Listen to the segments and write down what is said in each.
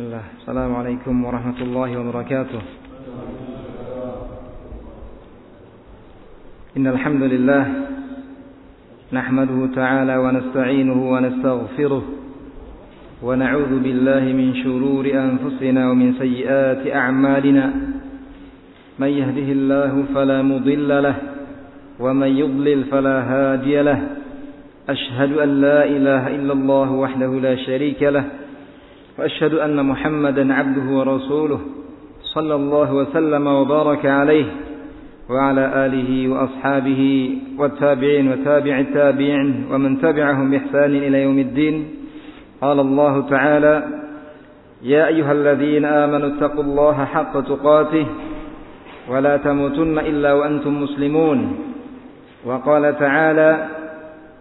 بسم الله. السلام عليكم ورحمة الله وبركاته. إن الحمد لله نحمده تعالى ونستعينه ونستغفره ونعوذ بالله من شرور أنفسنا ومن سيئات أعمالنا. من يهده الله فلا مضل له ومن يضلل فلا هادي له. أشهد أن لا إله إلا الله وحده لا شريك له. وأشهد أن محمدا عبده ورسوله صلى الله وسلم وبارك عليه وعلى آله وأصحابه والتابعين وتابع التابعين ومن تبعهم بإحسان إلى يوم الدين. قال الله تعالى يا أيها الذين آمنوا اتقوا الله حق تقاته ولا تموتن إلا وأنتم مسلمون. وقال تعالى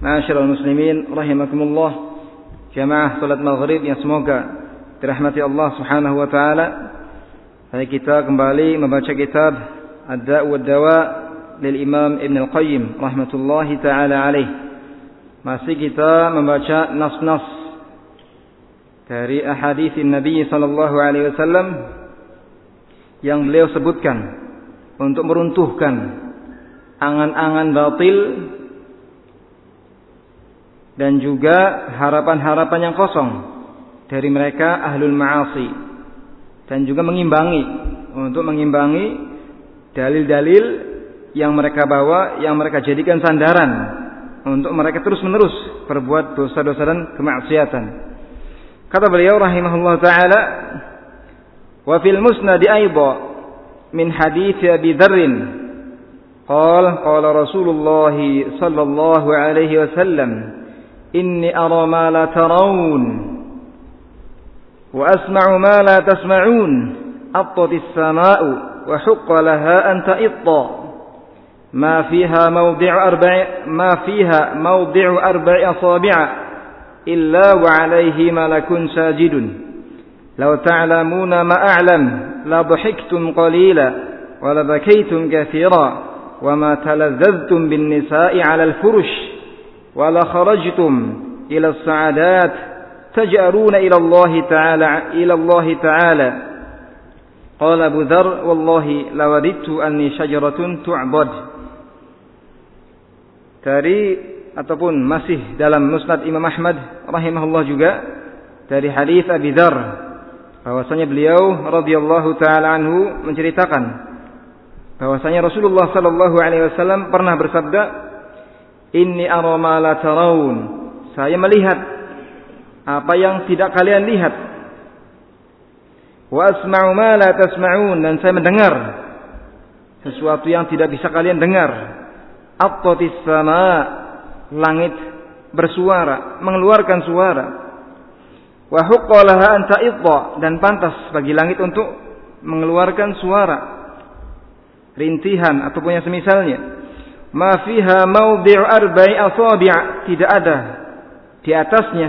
Ma'asyiral muslimin rahimakumullah. Jamaah salat maghrib yang semoga dirahmati Allah Subhanahu wa taala. Hari kita kembali membaca kitab Ad-Da' wa Dawa lil Imam Ibn Al-Qayyim rahmatullahi taala alaih. Masih kita membaca nas-nas dari ahadits Nabi sallallahu alaihi wasallam yang beliau sebutkan untuk meruntuhkan angan-angan batil dan juga harapan-harapan yang kosong dari mereka ahlul ma'asi dan juga mengimbangi untuk mengimbangi dalil-dalil yang mereka bawa yang mereka jadikan sandaran untuk mereka terus-menerus berbuat dosa-dosa dan kemaksiatan. Kata beliau rahimahullah taala wa fil musnad aidha min hadits Abi qal qala qala Rasulullah sallallahu alaihi wasallam إني أرى ما لا ترون وأسمع ما لا تسمعون. أطت السماء وحق لها أن تئط. ما فيها موضع أربع ما فيها موضع أربع أصابع إلا وعليه ملك ساجد. لو تعلمون ما أعلم لضحكتم قليلا ولبكيتم كثيرا وما تلذذتم بالنساء على الفرش. wala kharajtum ila sa'adat taj'aruna ila Allah ta'ala ila Allah ta'ala. Qala Abu Dzar wallahi lawadittu anni syajaratun tu'bad. Dari ataupun masih dalam Musnad Imam Ahmad rahimahullah juga dari hadis Abi Dzar bahwasanya beliau radhiyallahu taala anhu menceritakan bahwasanya Rasulullah sallallahu alaihi wasallam pernah bersabda Inni arama la. Saya melihat apa yang tidak kalian lihat. Wa asma'u tasma'un dan saya mendengar sesuatu yang tidak bisa kalian dengar. Attatis sama langit bersuara, mengeluarkan suara. Wa huqqalaha an dan pantas bagi langit untuk mengeluarkan suara. Rintihan ataupun yang semisalnya ma fiha mawdi'u arba'i asabi' tidak ada di atasnya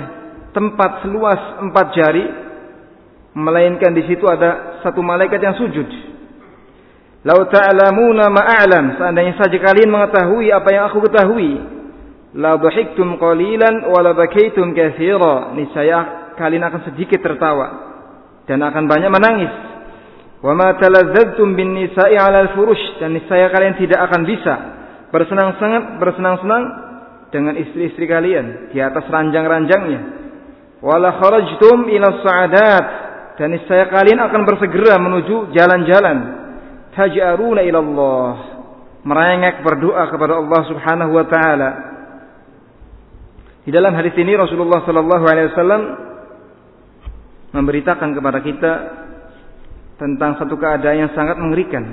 tempat seluas empat jari melainkan di situ ada satu malaikat yang sujud. Lau ta'lamuna ma a'lam. Seandainya saja kalian mengetahui apa yang aku ketahui la dhahiktum qalilan wa la bakaitum katsira. Niscaya kalian akan sedikit tertawa dan akan banyak menangis. Wa ma taladzadztum bin nisa'i 'ala al-furush dan niscaya kalian tidak akan bisa bersenang-senang bersenang-senang dengan istri-istri kalian di atas ranjang-ranjangnya. Wala kharajtum ila sa'adat. Dan niscaya kalian akan bersegera menuju jalan-jalan. Taj'aruna ila Allah. Merengek berdoa kepada Allah Subhanahu wa taala. Di dalam hadis ini Rasulullah sallallahu alaihi wasallam memberitakan kepada kita tentang satu keadaan yang sangat mengerikan,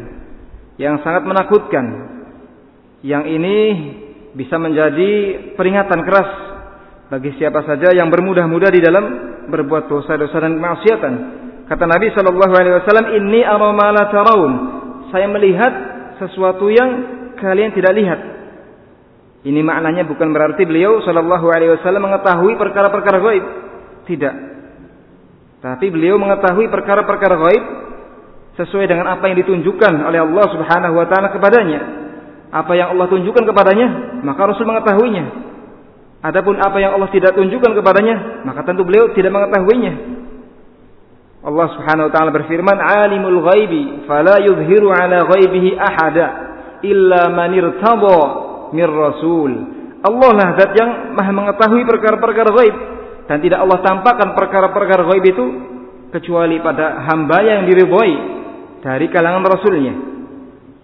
yang sangat menakutkan. Yang ini bisa menjadi peringatan keras bagi siapa saja yang bermudah-mudah di dalam berbuat dosa-dosa dan kemaksiatan. Kata Nabi Shallallahu Alaihi Wasallam, ini aromala taraun. Saya melihat sesuatu yang kalian tidak lihat. Ini maknanya bukan berarti beliau Shallallahu Alaihi Wasallam mengetahui perkara-perkara gaib. Tidak. Tapi beliau mengetahui perkara-perkara gaib sesuai dengan apa yang ditunjukkan oleh Allah Subhanahu wa taala kepadanya. Apa yang Allah tunjukkan kepadanya, maka Rasul mengetahuinya. Adapun apa yang Allah tidak tunjukkan kepadanya, maka tentu beliau tidak mengetahuinya. Allah Subhanahu wa taala berfirman, "Alimul ghaibi fala yuzhiru ala ghaibihi ahada illa man irtada mir rasul." Allah lah zat yang Maha mengetahui perkara-perkara gaib dan tidak Allah tampakkan perkara-perkara gaib itu kecuali pada hamba yang diridhoi dari kalangan rasulnya.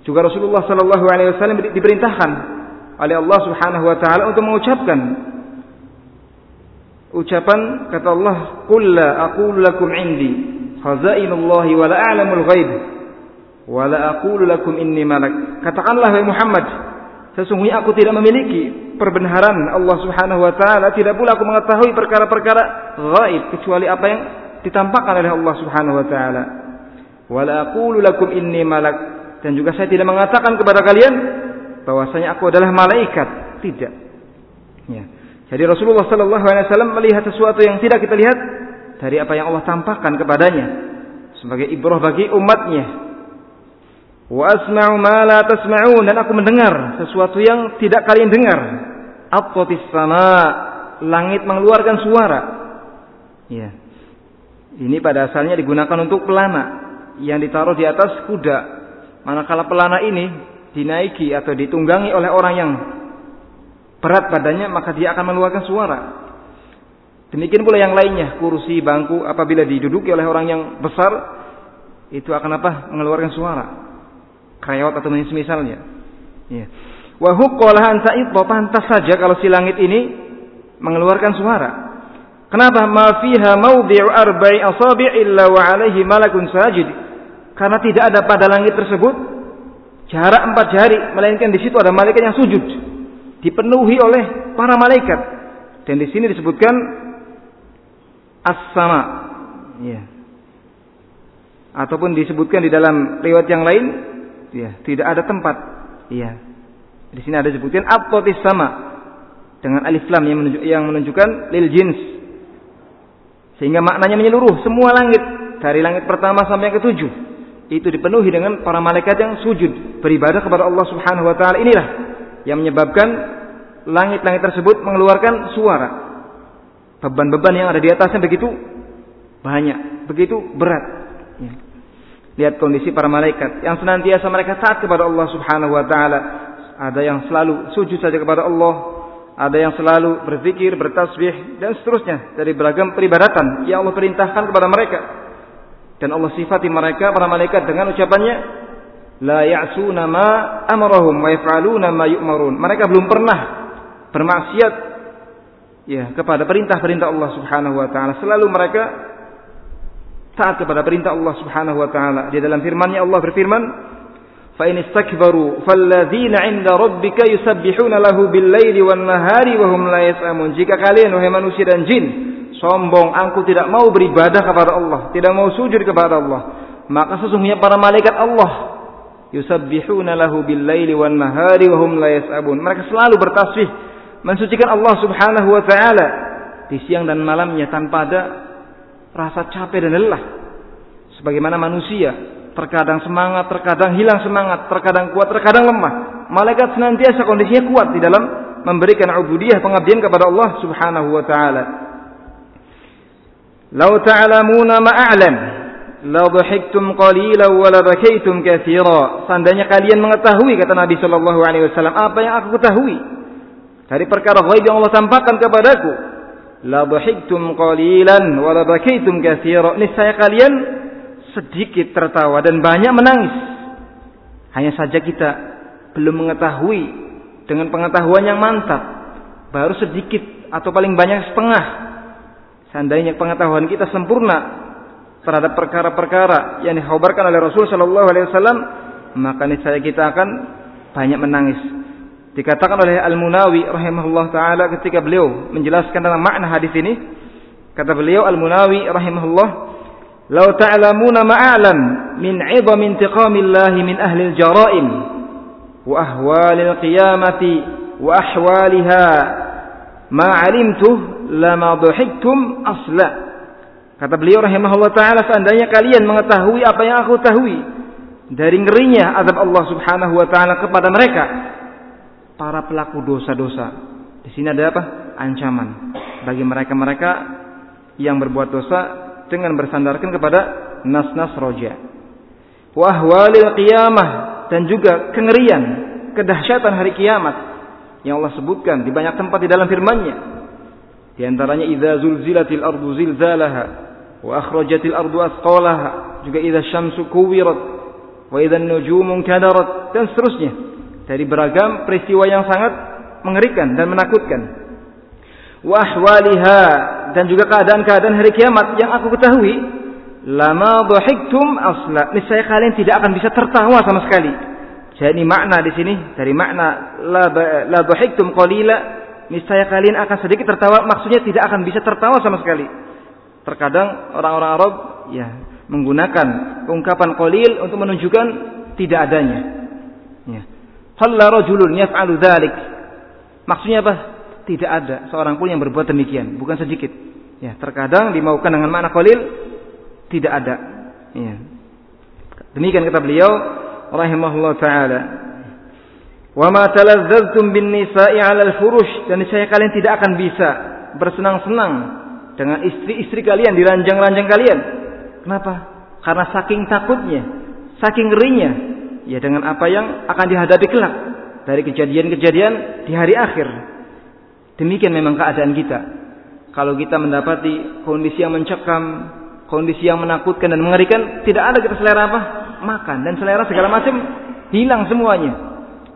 Juga Rasulullah sallallahu alaihi wasallam diperintahkan oleh Allah Subhanahu wa taala untuk mengucapkan ucapan kata Allah, "Qul la aqulu lakum indi khazainullah wa la a'lamul ghaib wa la aqulu lakum inni malak." Katakanlah wahai Muhammad, sesungguhnya aku tidak memiliki perbenaran Allah Subhanahu wa taala, tidak pula aku mengetahui perkara-perkara gaib kecuali apa yang ditampakkan oleh Allah Subhanahu wa taala. Wala aqulu lakum inni malak dan juga saya tidak mengatakan kepada kalian bahwasanya aku adalah malaikat, tidak. Ya. Jadi Rasulullah sallallahu alaihi wasallam melihat sesuatu yang tidak kita lihat dari apa yang Allah tampakkan kepadanya sebagai ibrah bagi umatnya Wa asma'u ma la dan aku mendengar sesuatu yang tidak kalian dengar. Attatis sama langit mengeluarkan suara. Ya. Ini pada asalnya digunakan untuk pelana yang ditaruh di atas kuda. Manakala pelana ini dinaiki atau ditunggangi oleh orang yang berat badannya maka dia akan mengeluarkan suara. Demikian pula yang lainnya, kursi, bangku apabila diduduki oleh orang yang besar itu akan apa? mengeluarkan suara krayot atau semisalnya. Ya. Wa huqqalaha pantas saja kalau si langit ini mengeluarkan suara. Kenapa? Ma fiha mawdi'u arba'i asabi' illa wa alaihi malakun sajid. Karena tidak ada pada langit tersebut jarak empat jari, melainkan di situ ada malaikat yang sujud, dipenuhi oleh para malaikat. Dan di sini disebutkan as-sama. Ya. Ataupun disebutkan di dalam riwayat yang lain Ya, tidak ada tempat. Iya. Di sini ada disebutkan apotis sama dengan alif lam yang, menunjuk, yang menunjukkan lil jins. Sehingga maknanya menyeluruh semua langit dari langit pertama sampai yang ketujuh itu dipenuhi dengan para malaikat yang sujud beribadah kepada Allah Subhanahu wa taala. Inilah yang menyebabkan langit-langit tersebut mengeluarkan suara. Beban-beban yang ada di atasnya begitu banyak, begitu berat. Ya. Lihat kondisi para malaikat yang senantiasa mereka taat kepada Allah Subhanahu wa taala. Ada yang selalu sujud saja kepada Allah, ada yang selalu berzikir, bertasbih dan seterusnya dari beragam peribadatan yang Allah perintahkan kepada mereka. Dan Allah sifati mereka para malaikat dengan ucapannya la ya'suna ma amarahum wa yaf'aluna ma yu'marun. Mereka belum pernah bermaksiat ya kepada perintah-perintah Allah Subhanahu wa taala. Selalu mereka taat kepada perintah Allah Subhanahu wa taala. Di dalam firman-Nya Allah berfirman, "Fa in istakbaru falladzina 'inda rabbika yusabbihuna lahu bil-laili wan-nahari wa hum la yas'amun." Jika kalian wahai manusia dan jin sombong, aku tidak mau beribadah kepada Allah, tidak mau sujud kepada Allah, maka sesungguhnya para malaikat Allah yusabbihuna lahu bil-laili wan-nahari wa hum la yas'amun. Mereka selalu bertasbih mensucikan Allah Subhanahu wa taala di siang dan malamnya tanpa ada rasa capek dan lelah. Sebagaimana manusia, terkadang semangat, terkadang hilang semangat, terkadang kuat, terkadang lemah. Malaikat senantiasa kondisinya kuat di dalam memberikan ubudiyah pengabdian kepada Allah Subhanahu wa taala. Lau ta'lamuna ma'alam la dhahiktum qalilan wa la katsira. Seandainya kalian mengetahui kata Nabi sallallahu alaihi wasallam apa yang aku ketahui dari perkara gaib yang Allah tampakkan kepadaku, la dhahiktum qalilan wa la bakaitum katsira. Niscaya kalian sedikit tertawa dan banyak menangis. Hanya saja kita belum mengetahui dengan pengetahuan yang mantap. Baru sedikit atau paling banyak setengah. Seandainya pengetahuan kita sempurna terhadap perkara-perkara yang dikhabarkan oleh Rasul Shallallahu Alaihi Wasallam, maka niscaya kita akan banyak menangis. Dikatakan oleh Al Munawi rahimahullah taala ketika beliau menjelaskan tentang makna hadis ini, kata beliau Al Munawi rahimahullah, "Lau ta'lamuna ma'alam min 'idham intiqamillahi min ahli al-jara'im wa ahwalil qiyamati wa ahwaliha ma 'alimtuh lama dhahiktum asla." Kata beliau rahimahullah taala seandainya kalian mengetahui apa yang aku tahui dari ngerinya azab Allah Subhanahu wa taala kepada mereka para pelaku dosa-dosa. Di sini ada apa? Ancaman bagi mereka-mereka yang berbuat dosa dengan bersandarkan kepada nas-nas roja. Wahwalil qiyamah dan juga kengerian, kedahsyatan hari kiamat yang Allah sebutkan di banyak tempat di dalam firman-Nya. Di antaranya idza zulzilatil ardu zilzalaha wa akhrajatil ardu asqalaha, juga idza syamsu kuwirat wa idza nujumu kadarat dan seterusnya dari beragam peristiwa yang sangat mengerikan dan menakutkan. Wahwaliha dan juga keadaan-keadaan hari kiamat yang aku ketahui, lama dhahiktum asla. Niscaya kalian tidak akan bisa tertawa sama sekali. Jadi makna di sini dari makna la dhahiktum qalila, niscaya kalian akan sedikit tertawa, maksudnya tidak akan bisa tertawa sama sekali. Terkadang orang-orang Arab ya menggunakan ungkapan qalil untuk menunjukkan tidak adanya. Ya. Qalla rajulun yaf'alu. Maksudnya apa? Tidak ada seorang pun yang berbuat demikian, bukan sedikit. Ya, terkadang dimaukan dengan makna qalil tidak ada. Ya. Demikian kata beliau rahimahullah taala. Wa ma talazzaztum bin nisa'i 'ala al-furush dan saya kalian tidak akan bisa bersenang-senang dengan istri-istri kalian di ranjang-ranjang kalian. Kenapa? Karena saking takutnya, saking ngerinya ya dengan apa yang akan dihadapi kelak dari kejadian-kejadian di hari akhir. Demikian memang keadaan kita. Kalau kita mendapati kondisi yang mencekam, kondisi yang menakutkan dan mengerikan, tidak ada kita selera apa? Makan dan selera segala macam hilang semuanya.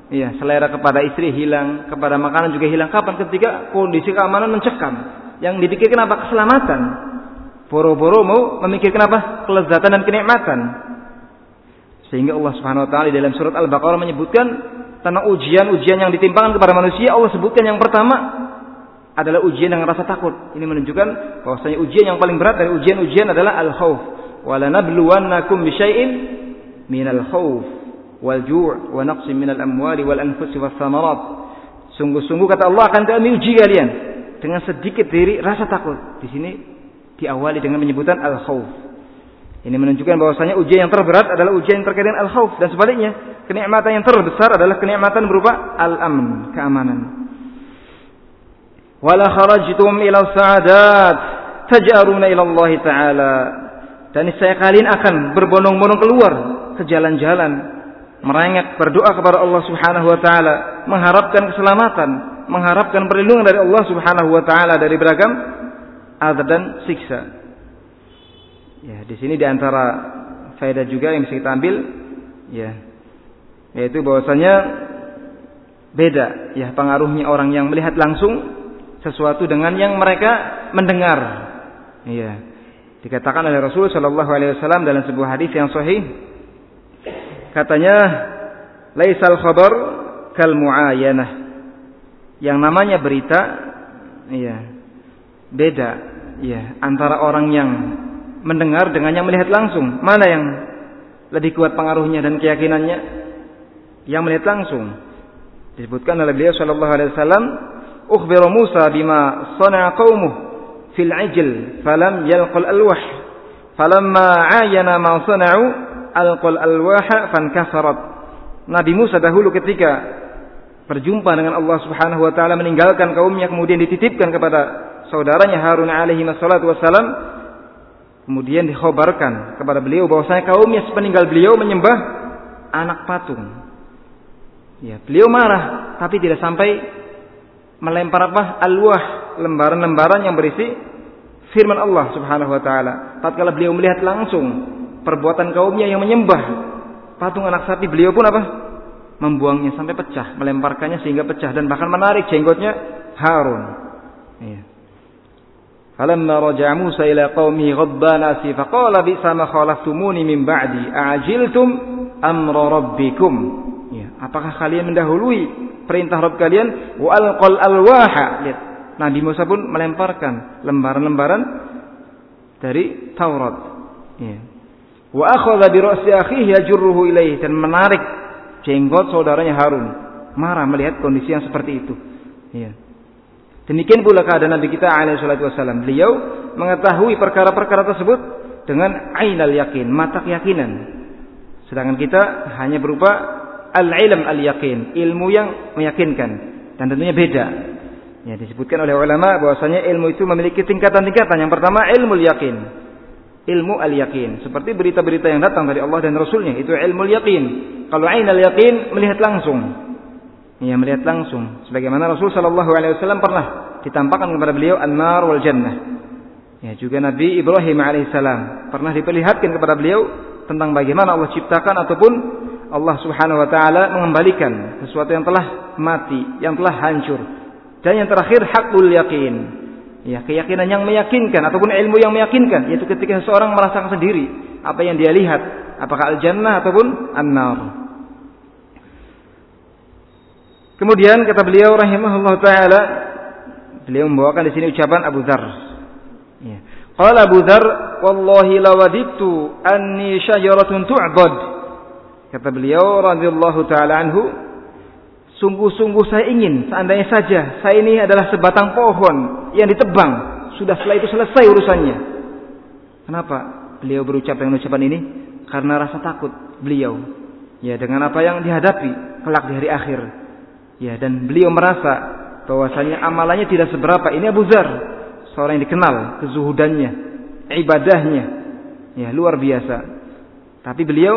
Iya, selera kepada istri hilang, kepada makanan juga hilang. Kapan? Ketika kondisi keamanan mencekam. Yang dipikirkan apa? Keselamatan. Boro-boro mau memikirkan apa? Kelezatan dan kenikmatan. Sehingga Allah Subhanahu wa taala dalam surat Al-Baqarah menyebutkan tentang ujian-ujian yang ditimpakan kepada manusia, Allah sebutkan yang pertama adalah ujian dengan rasa takut. Ini menunjukkan bahwasanya ujian yang paling berat dari ujian-ujian adalah al-khauf. Walanabluwannakum bisyai'in minal khauf wal ju' wa naqsin minal amwali wal anfusi was samarat. Sungguh-sungguh kata Allah akan kami uji kalian dengan sedikit diri rasa takut. Di sini diawali dengan penyebutan al-khauf. Ini menunjukkan bahwasanya ujian yang terberat adalah ujian yang terkait dengan al-khauf dan sebaliknya, kenikmatan yang terbesar adalah kenikmatan berupa al-amn, keamanan. Wala kharajtum ila sa'adat taj'aruna ila Allah taala. Dan saya kalian akan berbondong-bondong keluar ke jalan-jalan merengek berdoa kepada Allah Subhanahu wa taala, mengharapkan keselamatan, mengharapkan perlindungan dari Allah Subhanahu wa taala dari beragam azab dan siksa. Ya, di sini di antara faedah juga yang bisa kita ambil, ya, yaitu bahwasanya beda ya pengaruhnya orang yang melihat langsung sesuatu dengan yang mereka mendengar. Ya, dikatakan oleh Rasul Shallallahu Alaihi Wasallam dalam sebuah hadis yang sahih, katanya, laisal khabar kal muayanah. Yang namanya berita, ya, beda, ya, antara orang yang mendengar dengan yang melihat langsung. Mana yang lebih kuat pengaruhnya dan keyakinannya? Yang melihat langsung. Disebutkan oleh beliau sallallahu alaihi wasallam, "Ukhbir Musa bima sana'a qaumuh fil 'ijl falam yalqal alwah. Falamma 'ayana ma sana'u alqal alwaha fankasarat." Nabi Musa dahulu ketika berjumpa dengan Allah Subhanahu wa taala meninggalkan kaumnya kemudian dititipkan kepada saudaranya Harun alaihi wassalatu wassalam Kemudian dikhabarkan kepada beliau bahwasanya kaumnya sepeninggal beliau menyembah anak patung. Ya, beliau marah tapi tidak sampai melempar apa? Alwah, lembaran-lembaran yang berisi firman Allah Subhanahu wa taala. Tatkala beliau melihat langsung perbuatan kaumnya yang menyembah. Patung anak sapi beliau pun apa? Membuangnya sampai pecah melemparkannya sehingga pecah dan bahkan menarik jenggotnya Harun. Ya. Falamma raja'a Musa ila qaumihi ghadban asifa qala bi sama khalaftumuni min ba'di a'jiltum amra rabbikum. Ya apakah kalian mendahului perintah Rabb kalian? Wa alqal alwaha. Lihat Nabi Musa pun melemparkan lembaran-lembaran dari Taurat. Iya wa akhadha bi ra'si akhihi yajruhu dan menarik jenggot saudaranya Harun marah melihat kondisi yang seperti itu ya. Demikian pula keadaan Nabi kita alaihi salatu wasallam. Beliau mengetahui perkara-perkara tersebut dengan ainal yakin, mata keyakinan. Sedangkan kita hanya berupa al-ilm al-yakin, ilmu yang meyakinkan dan tentunya beda. Ya, disebutkan oleh ulama bahwasanya ilmu itu memiliki tingkatan-tingkatan. Yang pertama ilmu yakin. Ilmu al-yakin, seperti berita-berita yang datang dari Allah dan Rasulnya, itu ilmu yakin. Kalau ainal yakin melihat langsung, ia melihat langsung sebagaimana Rasul sallallahu alaihi wasallam pernah ditampakkan kepada beliau an-nar wal jannah. Ya, juga Nabi Ibrahim alaihissalam pernah diperlihatkan kepada beliau tentang bagaimana Allah ciptakan ataupun Allah Subhanahu wa taala mengembalikan sesuatu yang telah mati, yang telah hancur. Dan yang terakhir hakul yakin. Ya, keyakinan yang meyakinkan ataupun ilmu yang meyakinkan yaitu ketika seseorang merasakan sendiri apa yang dia lihat, apakah al-jannah ataupun an-nar. Kemudian kata beliau rahimahullah taala beliau membawakan di sini ucapan Abu Dzar. Ya. Qala Abu Dzar, "Wallahi lawadittu anni syajaratun tu'bad." Kata beliau radhiyallahu taala anhu, sungguh-sungguh saya ingin seandainya saja saya ini adalah sebatang pohon yang ditebang, sudah setelah itu selesai urusannya. Kenapa beliau berucap dengan ucapan ini? Karena rasa takut beliau ya dengan apa yang dihadapi kelak di hari akhir Ya, dan beliau merasa bahwasanya amalannya tidak seberapa. Ini Abu Zar, seorang yang dikenal kezuhudannya, ibadahnya, ya luar biasa. Tapi beliau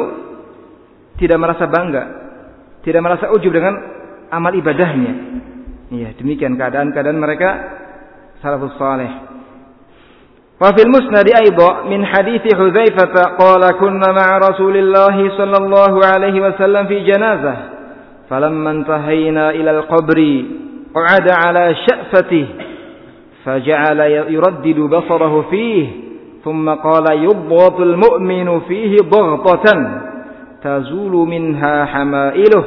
tidak merasa bangga, tidak merasa ujub dengan amal ibadahnya. Ya, demikian keadaan-keadaan mereka salafus saleh. Wa fil musnad aidha min hadits Hudzaifah qala kunna ma'a Rasulillah sallallahu alaihi wasallam fi janazah falamma intahayna ila al-qabri qa'ada ala sya'fatih فجعل يردد بصره فيه ثم قال يضغط المؤمن فيه ضغطة تزول منها حمائله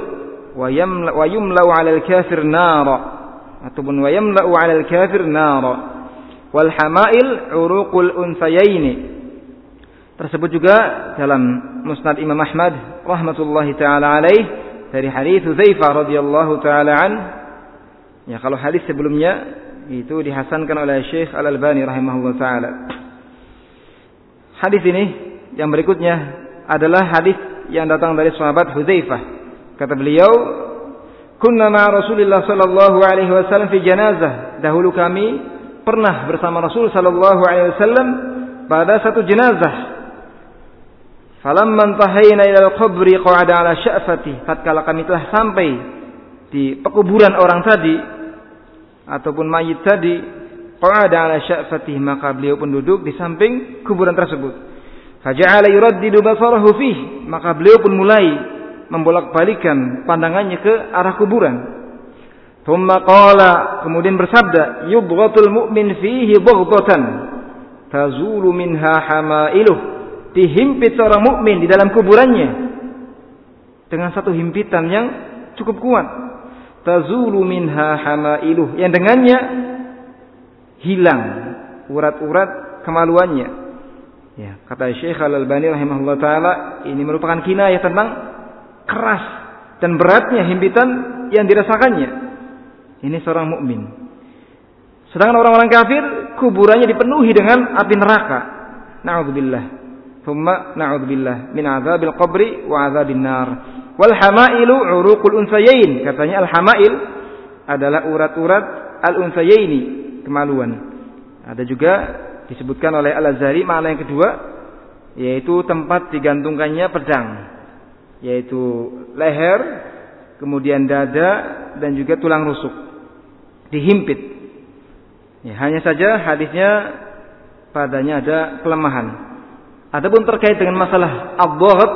wa yumlau 'alal kafir nara. Ataupun wa yumla'u 'alal kafir nara. Wal hamail uruqul unsayaini tersebut juga dalam Musnad Imam Ahmad rahmatullahi taala alaih dari hadis Zaifah radhiyallahu taala an. Ya kalau hadis sebelumnya itu dihasankan oleh Syekh Al Albani rahimahullahu taala. Hadis ini yang berikutnya adalah hadis yang datang dari sahabat Hudzaifah kata beliau kunna ma Rasulullah sallallahu alaihi wasallam fi janazah dahulu kami pernah bersama Rasul sallallahu alaihi wasallam pada satu jenazah Falamman tahayna ila al-qabri qa'ada ala sya'fati. Tatkala kami telah sampai di pekuburan orang tadi ataupun mayit tadi, qa'ada ala sya'fati, maka beliau pun duduk di samping kuburan tersebut. Faja'ala yuraddidu basarahu fih, maka beliau pun mulai membolak-balikan pandangannya ke arah kuburan. Thumma qala, kemudian bersabda, yubghatul mu'min fihi bughdatan tazulu minha hamailuh dihimpit seorang mukmin di dalam kuburannya dengan satu himpitan yang cukup kuat. Tazulu minha hamailuh yang dengannya hilang urat-urat kemaluannya. Ya, kata Syekh Al-Albani rahimahullah taala ini merupakan kinayah tentang keras dan beratnya himpitan yang dirasakannya. Ini seorang mukmin. Sedangkan orang-orang kafir kuburannya dipenuhi dengan api neraka. Nauzubillah. Thumma na'udzubillah min azabil qabri wa azabin nar. Wal hamailu uruqul unsayain. Katanya al hamail adalah urat-urat al unsayaini, kemaluan. Ada juga disebutkan oleh Al-Azhari makna yang kedua yaitu tempat digantungkannya pedang yaitu leher, kemudian dada dan juga tulang rusuk. Dihimpit. Ya, hanya saja hadisnya padanya ada kelemahan. Adapun terkait dengan masalah abdoghat,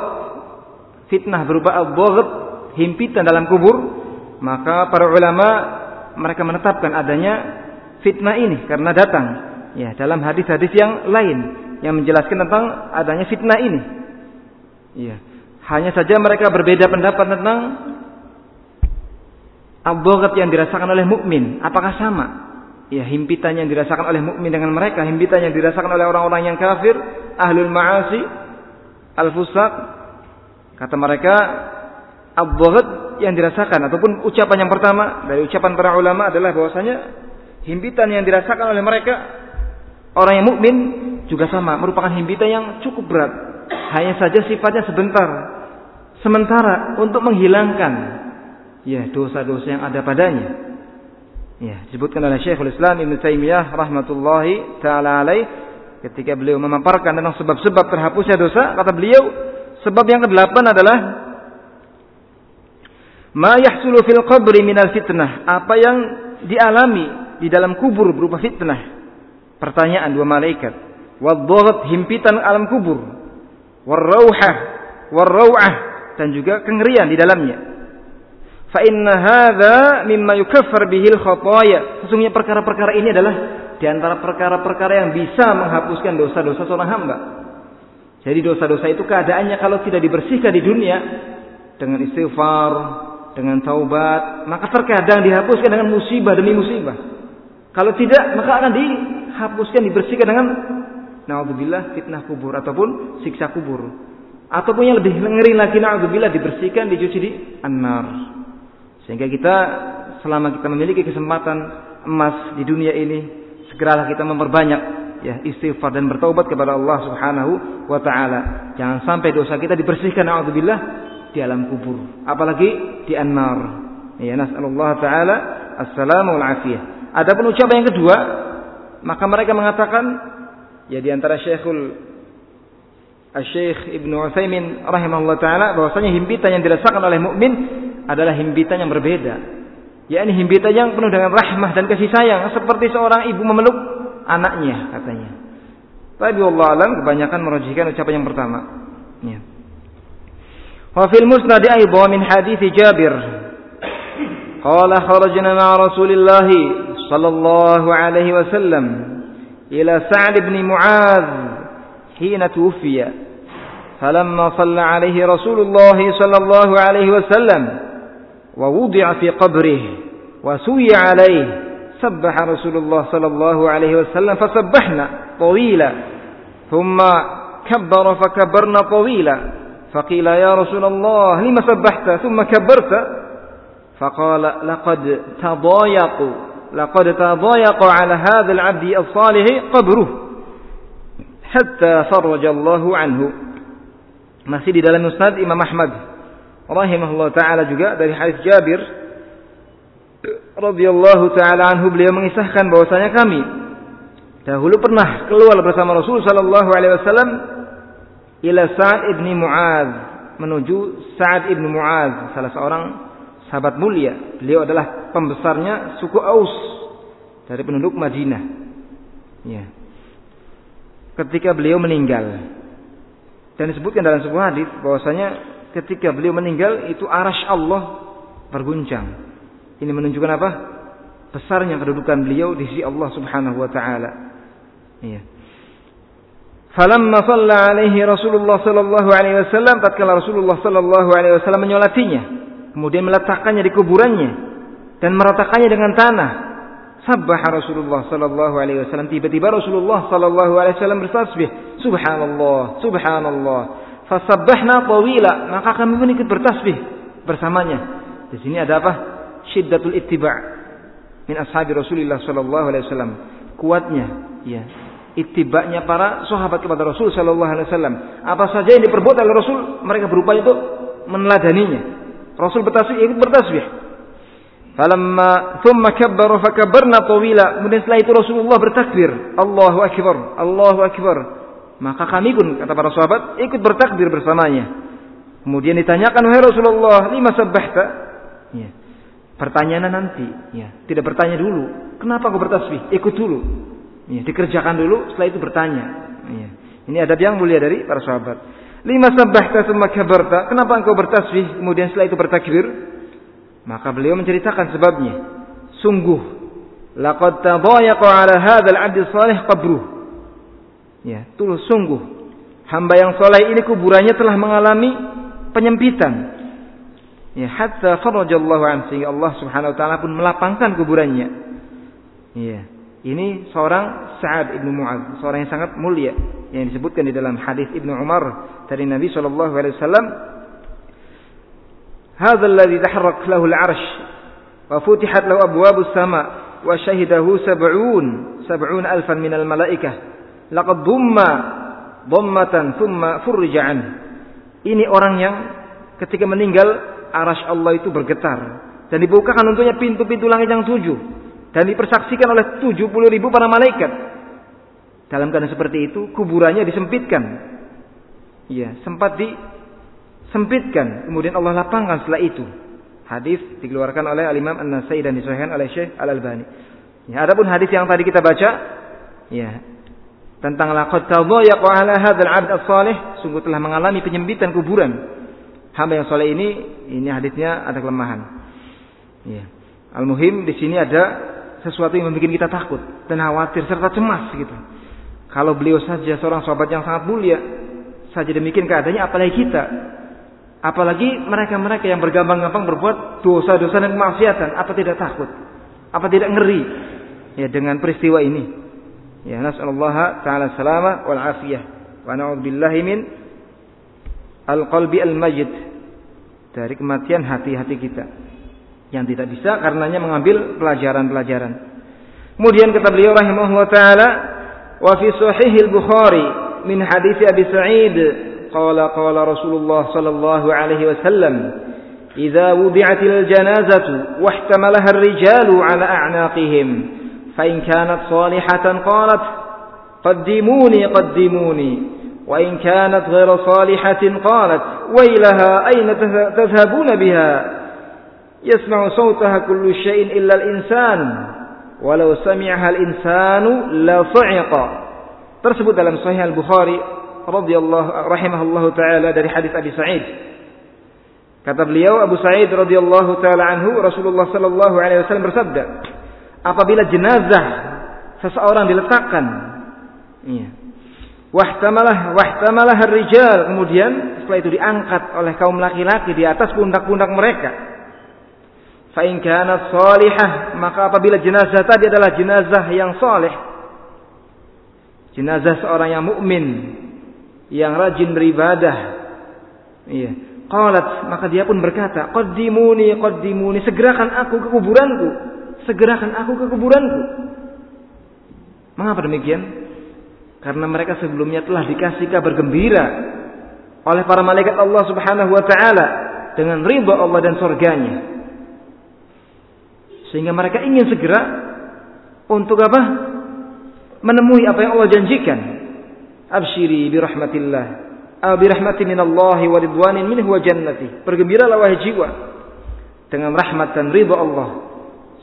fitnah berupa abdoghat, himpitan dalam kubur, maka para ulama mereka menetapkan adanya fitnah ini karena datang ya dalam hadis-hadis yang lain yang menjelaskan tentang adanya fitnah ini. Ya. Hanya saja mereka berbeda pendapat tentang abdoghat yang dirasakan oleh mukmin. Apakah sama? Ya, himpitan yang dirasakan oleh mukmin dengan mereka, himpitan yang dirasakan oleh orang-orang yang kafir, ahlul ma'asi, al-fusaq. Kata mereka, abdoghat yang dirasakan ataupun ucapan yang pertama dari ucapan para ulama adalah bahwasanya himpitan yang dirasakan oleh mereka orang yang mukmin juga sama, merupakan himpitan yang cukup berat. Hanya saja sifatnya sebentar, sementara untuk menghilangkan ya dosa-dosa yang ada padanya. Ya, disebutkan oleh Syekhul Islam Ibn Taimiyah rahmatullahi taala alaih ketika beliau memaparkan tentang sebab-sebab terhapusnya dosa, kata beliau, sebab yang kedelapan adalah ma yahsulu fil qabri minal fitnah, apa yang dialami di dalam kubur berupa fitnah. Pertanyaan dua malaikat, wadh himpitan alam kubur, warauhah, warau'ah dan juga kengerian di dalamnya. Fa inna hadza mimma yukaffar bihil khataya. Sesungguhnya perkara-perkara ini adalah di antara perkara-perkara yang bisa menghapuskan dosa-dosa seorang hamba. Jadi dosa-dosa itu keadaannya kalau tidak dibersihkan di dunia dengan istighfar, dengan taubat, maka terkadang dihapuskan dengan musibah demi musibah. Kalau tidak, maka akan dihapuskan, dibersihkan dengan naudzubillah fitnah kubur ataupun siksa kubur. Ataupun yang lebih ngeri lagi na'udzubillah dibersihkan dicuci di an-nar. Sehingga kita selama kita memiliki kesempatan emas di dunia ini, segeralah kita memperbanyak ya istighfar dan bertaubat kepada Allah Subhanahu wa taala. Jangan sampai dosa kita dibersihkan na'udzubillah di alam kubur, apalagi di an-nar. Ya nasallallahu taala assalamu wal afiyah. Adapun ucapan yang kedua, maka mereka mengatakan ya di antara Syekhul Syekh Ibnu Utsaimin rahimahullah taala bahwasanya himpitan yang dirasakan oleh mukmin adalah himpitan yang berbeda. yakni himpitan yang penuh dengan rahmah dan kasih sayang seperti seorang ibu memeluk anaknya katanya. Tapi Allah alam kebanyakan merujukkan ucapan yang pertama. Ya. Wa fil musnad aidan min hadits Jabir qala kharajna ma'a Rasulillah sallallahu alaihi wasallam ila Sa'd bin Mu'adz حين توفي. فلما صلى عليه رسول الله صلى الله عليه وسلم ووضع في قبره وسوي عليه سبح رسول الله صلى الله عليه وسلم فسبحنا طويلا. ثم كبر فكبرنا طويلا. فقيل يا رسول الله لم سبحت؟ ثم كبرت. فقال لقد تضايق لقد تضايق على هذا العبد الصالح قبره. Hatta farajallahu anhu. Masih di dalam musnad Imam Ahmad. Rahimahullah taala juga dari hadis Jabir. Radhiyallahu taala anhu beliau mengisahkan bahwasanya kami dahulu pernah keluar bersama Rasul sallallahu alaihi wasallam ila Sa'ad ibni Mu'adz menuju Sa'ad ibni Mu'adz salah seorang sahabat mulia. Beliau adalah pembesarnya suku Aus dari penduduk Madinah. Ya ketika beliau meninggal. Dan disebutkan dalam sebuah hadis bahwasanya ketika beliau meninggal itu arash Allah berguncang. Ini menunjukkan apa? Besarnya kedudukan beliau di sisi Allah Subhanahu wa taala. Iya. Falamma shalla alaihi Rasulullah sallallahu alaihi wasallam tatkala Rasulullah sallallahu alaihi wasallam menyolatinya, kemudian meletakkannya di kuburannya dan meratakannya dengan tanah Sabbah Rasulullah sallallahu alaihi wasallam. Tiba-tiba Rasulullah sallallahu alaihi wasallam bertasbih. Subhanallah, subhanallah. Fasabbahna tawila. Maka kami pun ikut bertasbih bersamanya. Di sini ada apa? Syiddatul ittiba' min ashabi Rasulullah sallallahu alaihi wasallam. Kuatnya, ya. Ittiba'nya para sahabat kepada Rasul sallallahu alaihi wasallam. Apa saja yang diperbuat oleh Rasul, mereka berupaya untuk meneladaninya. Rasul bertasbih, ikut bertasbih. Falamma thumma kabbaru fakabbarna tawila. Kemudian setelah itu Rasulullah bertakbir. Allahu akbar. Allahu akbar. Maka kami pun kata para sahabat ikut bertakbir bersamanya. Kemudian ditanyakan wahai Rasulullah, lima sabbahta? Ya. Pertanyaan nanti, ya. Tidak bertanya dulu. Kenapa kau bertasbih? Ikut dulu. Ya, dikerjakan dulu, setelah itu bertanya. Ya. Ini adab yang mulia dari para sahabat. Lima sabbahta summa kabarta. Kenapa engkau bertasbih kemudian setelah itu bertakbir? Maka beliau menceritakan sebabnya. Sungguh laqad tadayaqa ala hadzal 'abd salih qabruh. Ya, tulus sungguh hamba yang soleh ini kuburannya telah mengalami penyempitan. Ya, hatta farajallahu an sehingga Allah Subhanahu wa taala pun melapangkan kuburannya. Ya. Ini seorang Sa'ad ibnu Mu'adz, seorang yang sangat mulia yang disebutkan di dalam hadis Ibnu Umar dari Nabi sallallahu alaihi wasallam. "Hadzal alladhi taharrak lahu al-'arsh wa futihat lahu abwabus sama wa shahidahu sab'un sab'un alfan minal malaikah. Laqad dhumma dhammatan thumma furrija an." Ini orang yang ketika meninggal arasy Allah itu bergetar dan dibukakan untuknya pintu-pintu langit yang tujuh dan dipersaksikan oleh 70 ribu para malaikat. Dalam keadaan seperti itu, kuburannya disempitkan. Iya, sempat disempitkan. Kemudian Allah lapangkan setelah itu. Hadis dikeluarkan oleh Al-Imam An-Nasai dan disahihkan oleh Syekh Al-Albani. Ya, adapun hadis yang tadi kita baca, ya, tentang laqad tadayyaqa ala hadzal 'abd as-salih, sungguh telah mengalami penyempitan kuburan. Hamba yang soleh ini, ini hadisnya ada kelemahan. Ya. Al-muhim di sini ada sesuatu yang membuat kita takut dan khawatir serta cemas gitu. Kalau beliau saja seorang sahabat yang sangat mulia, saja demikian keadaannya apalagi kita. Apalagi mereka-mereka yang bergampang-gampang berbuat dosa-dosa dan kemaksiatan, apa tidak takut? Apa tidak ngeri ya dengan peristiwa ini? Ya nasallahu taala salama wal afiyah wa na'udzubillahi min al-qalbi al-majid dari kematian hati-hati kita yang tidak bisa karenanya mengambil pelajaran-pelajaran. Kemudian kata beliau rahimahullah taala wa fi sahih al-Bukhari min hadis Abi Sa'id قال قال رسول الله صلى الله عليه وسلم إذا وضعت الجنازة واحتملها الرجال على أعناقهم فإن كانت صالحة قالت قدموني قدموني وإن كانت غير صالحة قالت ويلها أين تذهبون بها؟ يسمع صوتها كل شيء إلا الإنسان ولو سمعها الإنسان لصعق. tersebut dalam Sahih Al Bukhari radhiyallahu rahimahullahu taala dari hadis Abi Sa'id. Kata beliau Abu Sa'id radhiyallahu taala anhu Rasulullah sallallahu alaihi wasallam bersabda apabila jenazah seseorang diletakkan iya wahtamalah wahtamalah rijal kemudian setelah itu diangkat oleh kaum laki-laki di atas pundak-pundak mereka. Fa'in kanat salihah, maka apabila jenazah tadi adalah jenazah yang saleh, jenazah seorang yang mukmin, yang rajin beribadah, iya. Qalat, maka dia pun berkata, Qaddimuni, qaddimuni, segerakan aku ke kuburanku. Segerakan aku ke kuburanku. Mengapa demikian? Karena mereka sebelumnya telah dikasih kabar gembira oleh para malaikat Allah Subhanahu wa taala dengan ridha Allah dan surganya. Sehingga mereka ingin segera untuk apa? Menemui apa yang Allah janjikan. Abshiri bi rahmatillah. Bi rahmati minallahi wa ridwanin minhu wa jannati. Bergembiralah wahai jiwa dengan rahmat dan ridha Allah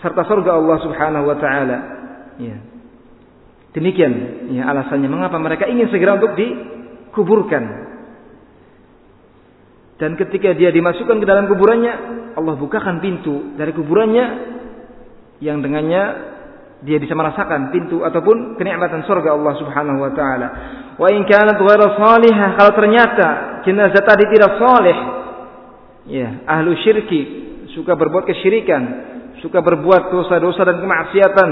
serta surga Allah Subhanahu wa taala. Ya. Demikian ya alasannya mengapa mereka ingin segera untuk dikuburkan. Dan ketika dia dimasukkan ke dalam kuburannya, Allah bukakan pintu dari kuburannya yang dengannya dia bisa merasakan pintu ataupun kenikmatan surga Allah Subhanahu wa taala. Wa in kanat ghairu salihah kalau ternyata jenazah tadi tidak saleh ya, ahlu syirki, suka berbuat kesyirikan, suka berbuat dosa-dosa dan kemaksiatan,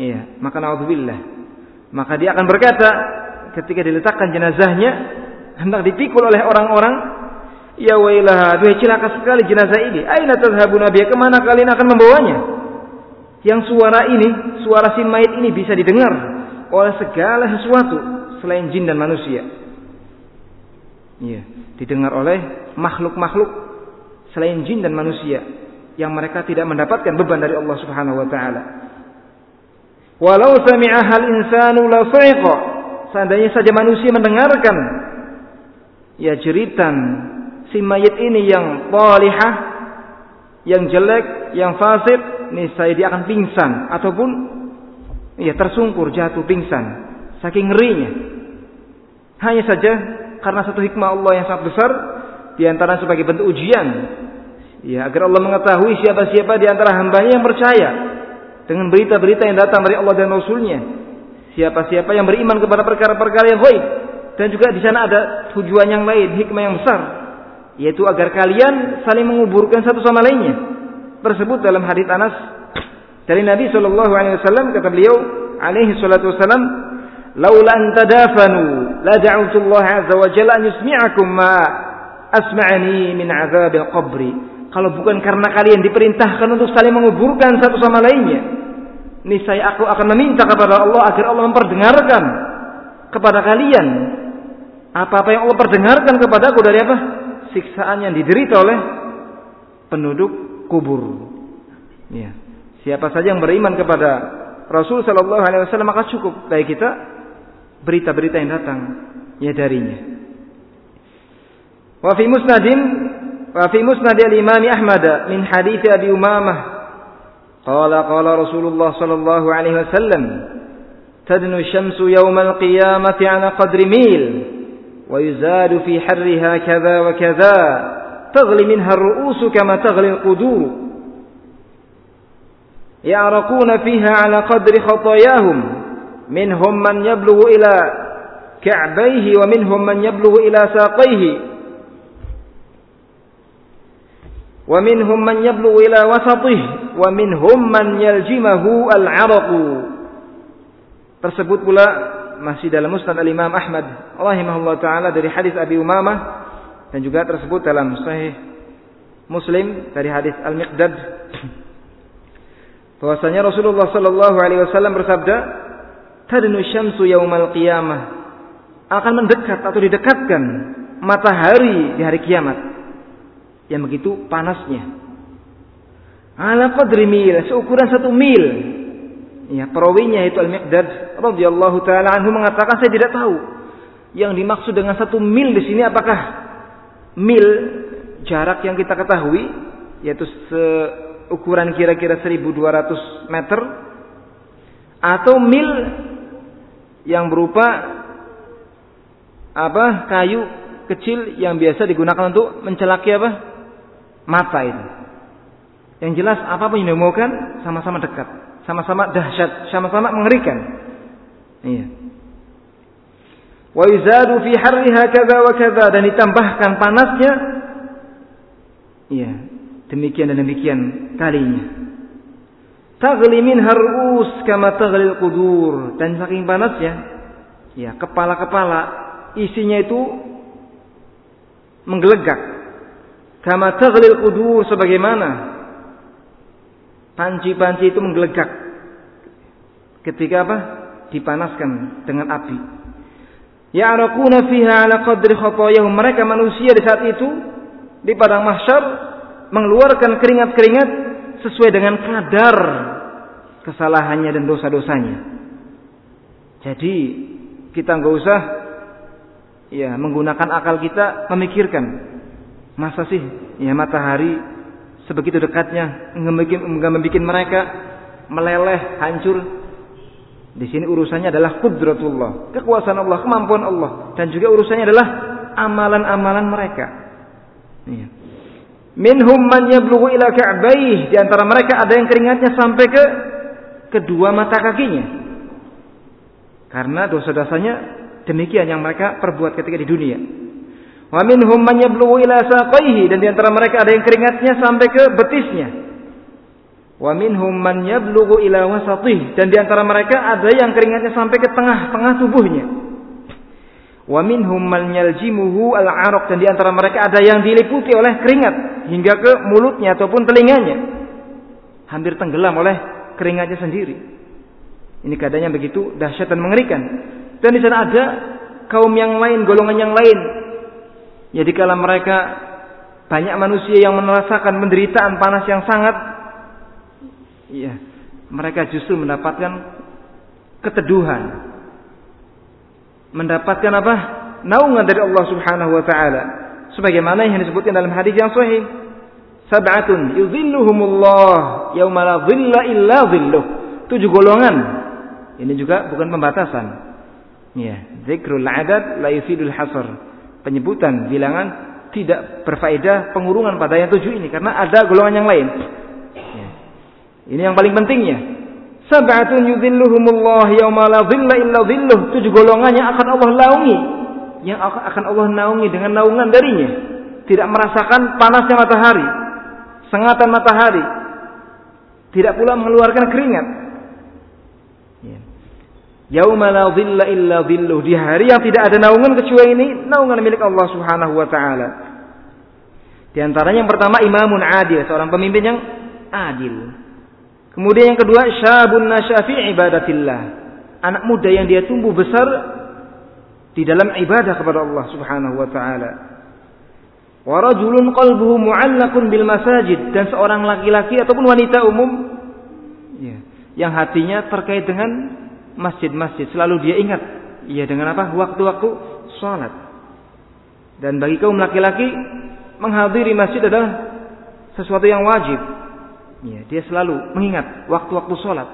ya, maka naudzubillah. Maka dia akan berkata ketika diletakkan jenazahnya hendak dipikul oleh orang-orang, ya wailah, duhai celaka sekali jenazah ini. Aina tadhhabuna biha? Ke mana kalian akan membawanya? yang suara ini, suara si mayit ini bisa didengar oleh segala sesuatu selain jin dan manusia. Iya, didengar oleh makhluk-makhluk selain jin dan manusia yang mereka tidak mendapatkan beban dari Allah Subhanahu wa taala. Walau sami'ahal insanu la. Seandainya saja manusia mendengarkan ya jeritan si mayit ini yang talihah, yang jelek, yang fasik, niscaya dia akan pingsan ataupun ya tersungkur jatuh pingsan saking ngerinya. Hanya saja karena satu hikmah Allah yang sangat besar di antara sebagai bentuk ujian ya agar Allah mengetahui siapa-siapa di antara hambanya yang percaya dengan berita-berita yang datang dari Allah dan Rasulnya. Siapa-siapa yang beriman kepada perkara-perkara yang baik dan juga di sana ada tujuan yang lain, hikmah yang besar, yaitu agar kalian saling menguburkan satu sama lainnya. Tersebut dalam hadis Anas dari Nabi Shallallahu Alaihi Wasallam kata beliau alaihi salatu wasallam laula an tadafanu la da'utu Allah azza wa jalla yusmi'akum ma asma'ani min azabil qabri kalau bukan karena kalian diperintahkan untuk saling menguburkan satu sama lainnya niscaya aku akan meminta kepada Allah agar Allah memperdengarkan kepada kalian apa-apa yang Allah perdengarkan kepadaku dari apa? Siksaan yang diderita oleh penduduk kubur. Ya. Siapa saja yang beriman kepada Rasul Shallallahu Alaihi Wasallam maka cukup bagi kita berita-berita yang datang ya darinya. Wa fi musnadin wa fi musnad al-Imam Ahmad min hadits Abi Umamah qala qala Rasulullah sallallahu alaihi wasallam tadnu syamsu yawmal qiyamati ala qadri mil ويزاد في حرها كذا وكذا تغلي منها الرؤوس كما القدور يعرقون فيها على قدر خطاياهم minhum man yablughu ila ka'baihi wa minhum man yablughu ila saqaihi wa minhum man yablughu ila wasatihi. Wa minhum man yaljimahu al-'araq tersebut pula masih dalam musnad al-Imam Ahmad rahimahullah taala dari hadis Abi Umamah dan juga tersebut dalam sahih Muslim dari hadis Al-Miqdad. Bahwasanya Rasulullah sallallahu alaihi wasallam bersabda tadnu syamsu yaumal qiyamah. Akan mendekat atau didekatkan matahari di hari kiamat. Yang begitu panasnya. Ala qadri mil seukuran satu mil. Ya, perawinya itu Al-Miqdad radhiyallahu taala anhu mengatakan saya tidak tahu yang dimaksud dengan satu mil di sini apakah mil jarak yang kita ketahui yaitu seukuran kira-kira 1200 meter atau mil yang berupa apa kayu kecil yang biasa digunakan untuk mencelaki apa mata itu. Yang jelas apa pun yang dimaukan sama-sama dekat sama-sama dahsyat, sama-sama mengerikan. Iya. Wa yuzadu fi harriha kadza wa kadza dan ditambahkan panasnya. Iya, demikian dan demikian kalinya. Taghli min harus kama taghlil qudur dan saking panasnya ya kepala-kepala isinya itu menggelegak kama taghlil qudur sebagaimana Panci-panci itu menggelegak ketika apa? Dipanaskan dengan api. Ya'raquna fiha ala qadri khotoyahum. Mereka manusia di saat itu di padang mahsyar mengeluarkan keringat-keringat sesuai dengan kadar kesalahannya dan dosa-dosanya. Jadi kita nggak usah ya menggunakan akal kita memikirkan masa sih ya matahari sebegitu dekatnya membuat mereka meleleh, hancur. Di sini urusannya adalah kudratullah, kekuasaan Allah, kemampuan Allah, dan juga urusannya adalah amalan-amalan mereka. Iya. Minhum man yablughu ila ka'baih, di antara mereka ada yang keringatnya sampai ke kedua mata kakinya. Karena dosa-dosanya demikian yang mereka perbuat ketika di dunia. Wa minhum man yablughu ila saqaihi dan di antara mereka ada yang keringatnya sampai ke betisnya. Wa minhum man yablughu ila wasatih dan di antara mereka ada yang keringatnya sampai ke tengah-tengah tubuhnya. Wa minhum man yaljimuhu al-araq dan di antara mereka ada yang diliputi oleh keringat hingga ke mulutnya ataupun telinganya. Hampir tenggelam oleh keringatnya sendiri. Ini keadaannya begitu dahsyat dan mengerikan. Dan di sana ada kaum yang lain, golongan yang lain. Ya dikala mereka banyak manusia yang merasakan penderitaan panas yang sangat ya mereka justru mendapatkan keteduhan. Mendapatkan apa? Naungan dari Allah Subhanahu wa taala. Sebagaimana yang disebutkan dalam hadis yang sahih sab'atun yuzilluhumullah yauma la dhilla illa dhilluh. Tujuh golongan. Ini juga bukan pembatasan. Ya, zikrul adad la yufidul hasr. Penyebutan bilangan tidak berfaedah pengurungan pada yang tujuh ini karena ada golongan yang lain. Ya. Ini yang paling pentingnya. Sab'atun yudhilluhumullah yauma la dhilla illa dhilluh. Tujuh golongan yang akan Allah naungi. Yang akan Allah naungi dengan naungan darinya. Tidak merasakan panasnya matahari. Sengatan matahari. Tidak pula mengeluarkan keringat. Ya. Yauma la dhilla illa dhilluh. Di hari yang tidak ada naungan kecuali ini. Naungan milik Allah subhanahu wa ta'ala. Di antaranya yang pertama imamun adil. Seorang pemimpin yang adil. Kemudian yang kedua, syabun nasyafi ibadatillah. Anak muda yang dia tumbuh besar di dalam ibadah kepada Allah Subhanahu wa taala. Wa rajulun qalbuhu mu'allaqun bil masajid dan seorang laki-laki ataupun wanita umum ya, yang hatinya terkait dengan masjid-masjid, selalu dia ingat ya dengan apa? waktu-waktu salat. Dan bagi kaum laki-laki menghadiri masjid adalah sesuatu yang wajib Ya, dia selalu mengingat waktu-waktu sholat.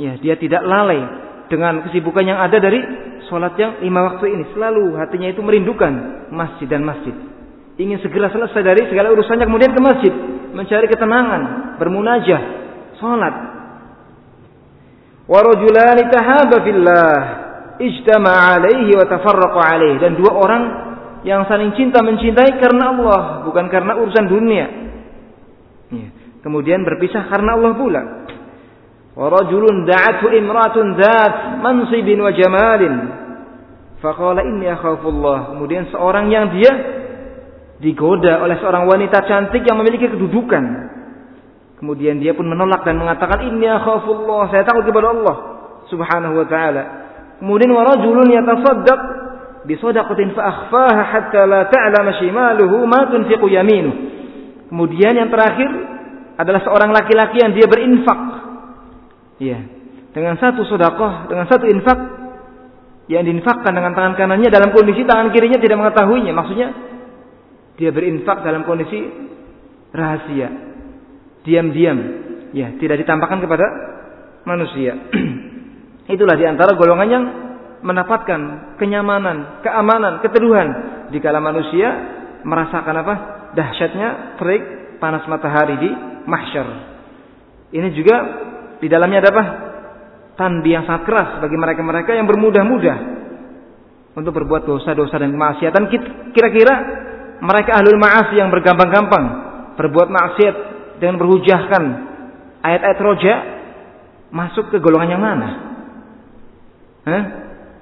Ya, dia tidak lalai dengan kesibukan yang ada dari sholat yang lima waktu ini. Selalu hatinya itu merindukan masjid dan masjid. Ingin segera selesai dari segala urusannya kemudian ke masjid. Mencari ketenangan, bermunajah, sholat. Warajulani tahaba fillah. Ijtama alaihi wa tafarraqa alaihi. Dan dua orang yang saling cinta mencintai karena Allah. Bukan karena urusan dunia. Ya kemudian berpisah karena Allah pula. Wa rajulun da'athu imratun dzat mansibin wa jamalin. Faqala inni akhafullah. Kemudian seorang yang dia digoda oleh seorang wanita cantik yang memiliki kedudukan. Kemudian dia pun menolak dan mengatakan inni akhafullah, saya takut kepada Allah Subhanahu wa taala. Kemudian wa rajulun yatasaddaq bi sadaqatin fa akhfaha hatta la ta'lama shimaluhu ma tunfiqu yaminuh. Kemudian yang terakhir adalah seorang laki-laki yang dia berinfak. Ya. Dengan satu sodakoh, dengan satu infak yang diinfakkan dengan tangan kanannya dalam kondisi tangan kirinya tidak mengetahuinya. Maksudnya dia berinfak dalam kondisi rahasia, diam-diam, ya tidak ditampakkan kepada manusia. Itulah di antara golongan yang mendapatkan kenyamanan, keamanan, keteduhan di kala manusia merasakan apa? Dahsyatnya terik panas matahari di mahsyar. Ini juga di dalamnya ada apa? Tanbi yang sangat keras bagi mereka-mereka yang bermudah-mudah untuk berbuat dosa-dosa dan kemaksiatan. Kira-kira mereka ahlul ma'asi yang bergampang-gampang berbuat maksiat dengan berhujahkan ayat-ayat roja masuk ke golongan yang mana? Hah?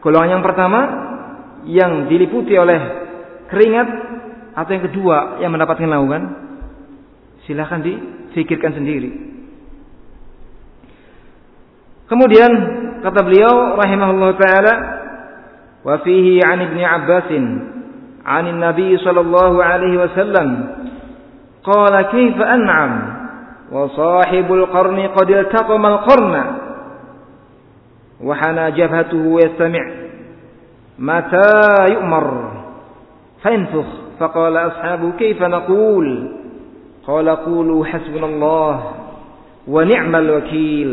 Golongan yang pertama yang diliputi oleh keringat atau yang kedua yang mendapatkan naungan? Silahkan di Pikirkan sendiri. Kemudian kata beliau rahimahullah taala wa fihi an Ibnu Abbas عن النبي صلى الله عليه وسلم قال كيف أنعم؟ وصاحب القرن قد التقم القرن. وحنى جبهته يستمع متى يؤمر؟ فينفخ. فقال أصحابه كيف نقول؟ قال قولوا حسبنا الله ونعم الوكيل.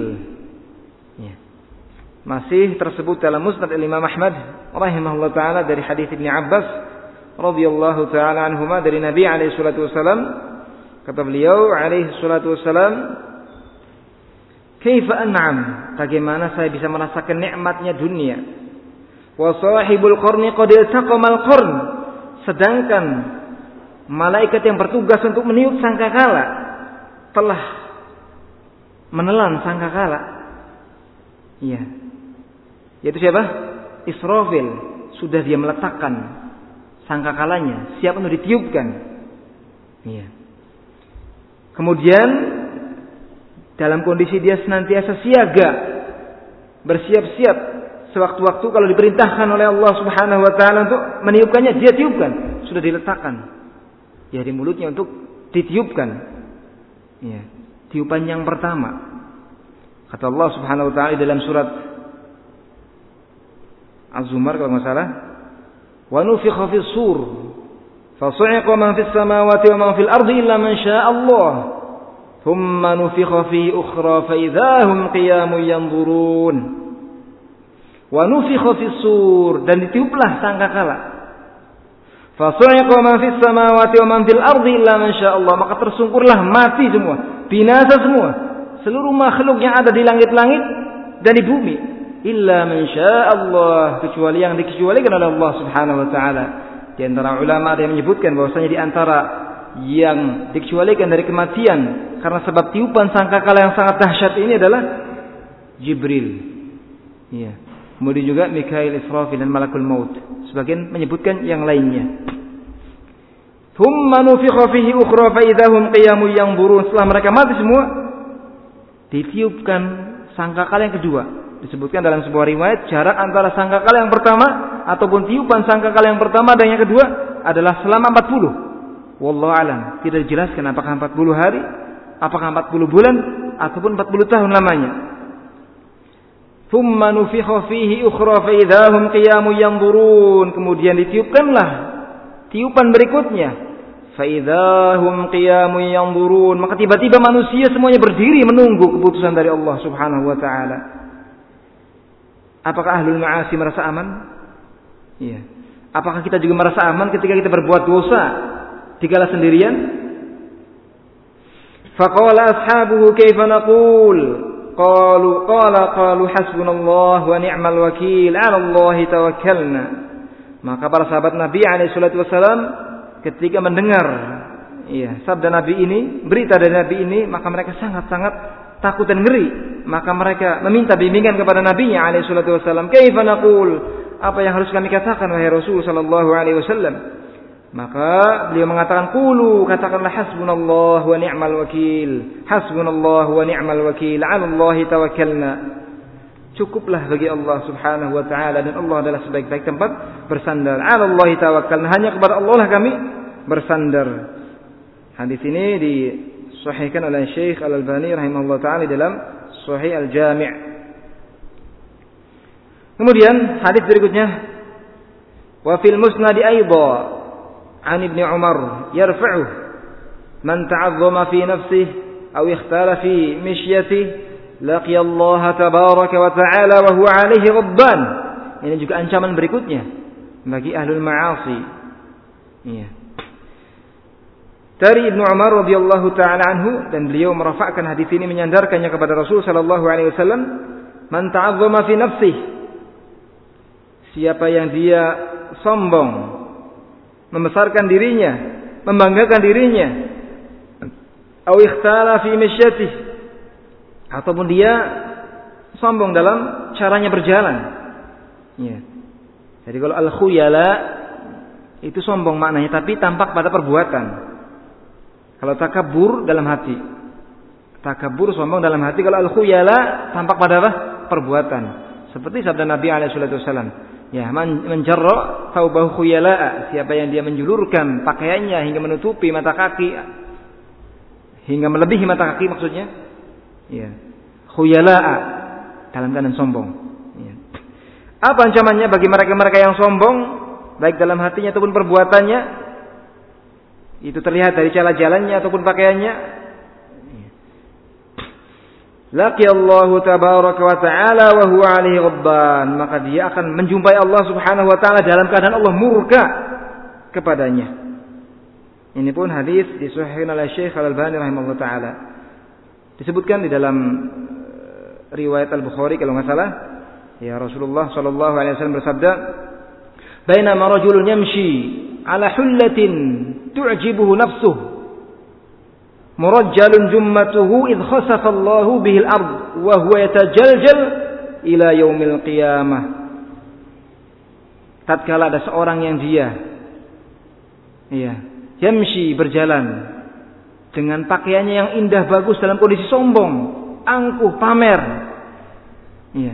Masih tersebut dalam musnad Imam Ahmad rahimahullah taala dari hadis Ibnu Abbas. Radhiyallahu taala anhuma dari Nabi alaihi salatu wasalam kata beliau alaihi salatu wasalam Kaifa an'am? Bagaimana saya bisa merasakan nikmatnya dunia? Wa sahibul qarni qad iltaqamal qarn. Sedangkan malaikat yang bertugas untuk meniup sangkakala telah menelan sangkakala. Iya. Yaitu siapa? Israfil sudah dia meletakkan sangkakalanya, siap untuk ditiupkan. Iya. Kemudian dalam kondisi dia senantiasa siaga, bersiap-siap sewaktu-waktu kalau diperintahkan oleh Allah Subhanahu wa taala untuk meniupkannya, dia tiupkan, sudah diletakkan ya di mulutnya untuk ditiupkan. Ya, tiupan yang pertama. Kata Allah Subhanahu wa taala dalam surat Az-Zumar kalau nggak salah, dan ditiuplah sangkakala fasu'iqa man fis samawati wa man fil ardi illa man syaa Allah. Maka tersungkurlah mati semua. Binasa semua. Seluruh makhluk yang ada di langit-langit dan di bumi illa man Allah kecuali yang dikecualikan oleh Allah Subhanahu wa taala di antara ulama ada yang menyebutkan bahwasanya di antara yang dikecualikan dari kematian karena sebab tiupan sangkakala yang sangat dahsyat ini adalah Jibril. Iya. Kemudian juga Mikail, Israfil dan Malakul Maut. Sebagian menyebutkan yang lainnya. Thumma nufikha fihi ukhra fa idahum qiyamun yanzurun. Setelah mereka mati semua, ditiupkan sangkakala yang kedua. Disebutkan dalam sebuah riwayat jarak antara sangkakala yang pertama ataupun tiupan sangkakala yang pertama dan yang kedua adalah selama 40 Wallahu alam. Tidak dijelaskan apakah 40 hari, apakah 40 bulan ataupun 40 tahun lamanya. Thumma nufikha fihi ukhra fa. Kemudian ditiupkanlah tiupan berikutnya. Fa idahum qiyamun yanzurun. Maka tiba-tiba manusia semuanya berdiri menunggu keputusan dari Allah Subhanahu wa taala. Apakah ahlul ma'asi merasa aman? Iya. Apakah kita juga merasa aman ketika kita berbuat dosa dikala sendirian? Faqala ashabuhu kaifa naqul? Qalu qala qalu hasbunallah wa ni'mal wakil 'ala Allah tawakkalna. Maka para sahabat Nabi alaihi salatu wasalam ketika mendengar iya, sabda Nabi ini, berita dari Nabi ini, maka mereka sangat-sangat takut dan ngeri. Maka mereka meminta bimbingan kepada Nabi alaihi salatu wasalam, "Kaifa naqul?" Apa yang harus kami katakan wahai Rasul sallallahu alaihi wasallam? Maka beliau mengatakan qulu katakanlah hasbunallah wa ni'mal wakil. Hasbunallah wa ni'mal wakil. 'Ala Allah tawakkalna. Cukuplah bagi Allah Subhanahu wa taala dan Allah adalah sebaik-baik tempat bersandar. 'Ala Allah tawakkalna. Hanya kepada Allah lah kami bersandar. Hadis ini disahihkan oleh Syekh Al-Albani rahimahullah taala dalam Sahih Al-Jami'. Kemudian hadis berikutnya wa fil musnad aidha عن ابن عمر يرفعه من تعظم في نفسه أو اختال في مشيته لقي الله تبارك وتعالى وهو عليه غضبان ini juga ancaman berikutnya bagi ahlul ma'asi iya Dari Ibnu Umar radhiyallahu taala anhu dan beliau merafakkan hadis ini menyandarkannya kepada Rasul sallallahu alaihi wasallam man ta'azzama fi nafsihi siapa yang dia sombong membesarkan dirinya, membanggakan dirinya. Au ikhtala fi misyatih. Ataupun dia sombong dalam caranya berjalan. Ya. Jadi kalau al-khuyala itu sombong maknanya tapi tampak pada perbuatan. Kalau takabur dalam hati. Takabur sombong dalam hati kalau al-khuyala tampak pada apa? perbuatan. Seperti sabda Nabi wasallam, Ya, menjarra thawbahu khuyala'a. Siapa yang dia menjulurkan pakaiannya hingga menutupi mata kaki hingga melebihi mata kaki maksudnya. Ya. Khuyala'a dalam keadaan sombong. Ya. Apa ancamannya bagi mereka-mereka yang sombong baik dalam hatinya ataupun perbuatannya? Itu terlihat dari cara jalannya ataupun pakaiannya. Laqi Allah tabaraka wa ta'ala wa huwa alaihi ghadban. Maka dia akan menjumpai Allah Subhanahu wa taala dalam keadaan Allah murka kepadanya. Ini pun hadis disahihkan oleh Syekh Al-Albani rahimahullah taala. Disebutkan di dalam eh, riwayat Al-Bukhari kalau nggak salah. Ya Rasulullah sallallahu alaihi wasallam bersabda bainama rajulun yamshi ala hullatin tu'jibuhu nafsuhu murajjalun jummatuhu khasafa Allahu bihil ard wa huwa yatajaljal ila yaumil qiyamah. Tatkala ada seorang yang dia iya yamshi berjalan dengan pakaiannya yang indah bagus dalam kondisi sombong angkuh pamer iya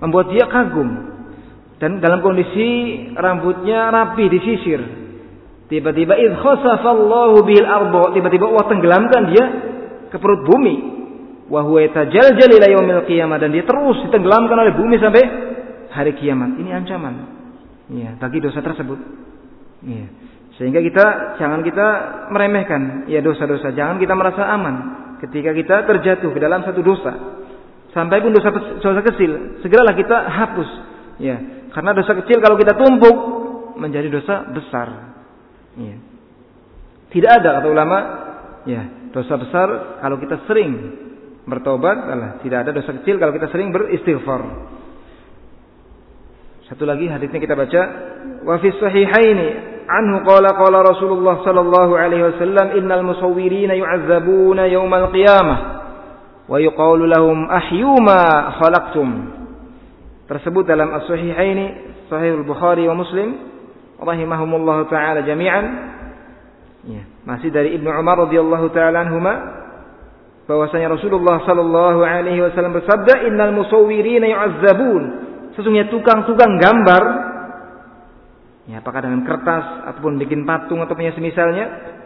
membuat dia kagum. Dan dalam kondisi rambutnya rapi disisir Tiba-tiba id khasafallahu bil ardo. Tiba-tiba Allah tenggelamkan dia ke perut bumi. Wa huwa yatajaljal ila yaumil qiyamah dan dia terus ditenggelamkan oleh bumi sampai hari kiamat. Ini ancaman. Ya, bagi dosa tersebut. Ya. Sehingga kita jangan kita meremehkan ya dosa-dosa, jangan kita merasa aman. ketika kita terjatuh ke dalam satu dosa, sampai pun dosa dosa kecil, segeralah kita hapus. Ya, karena dosa kecil kalau kita tumpuk menjadi dosa besar. Ya. Tidak ada kata ulama, ya, dosa besar kalau kita sering bertobat, Allah tidak ada dosa kecil kalau kita sering beristighfar. Satu lagi hadisnya kita baca, wa fi sahihaini anhu qala qala Rasulullah sallallahu alaihi wasallam innal musawwirina yu'adzabuna yaumal qiyamah wa yuqalu lahum ahyu ma khalaqtum. Tersebut dalam as-sahihaini sahih al-Bukhari wa Muslim rahimahumullah taala jami'an. Ya, masih dari Ibnu Umar radhiyallahu taala anhuma bahwasanya Rasulullah sallallahu alaihi wasallam bersabda innal musawwirina yu'adzabun sesungguhnya tukang-tukang gambar ya apakah dengan kertas ataupun bikin patung atau punya semisalnya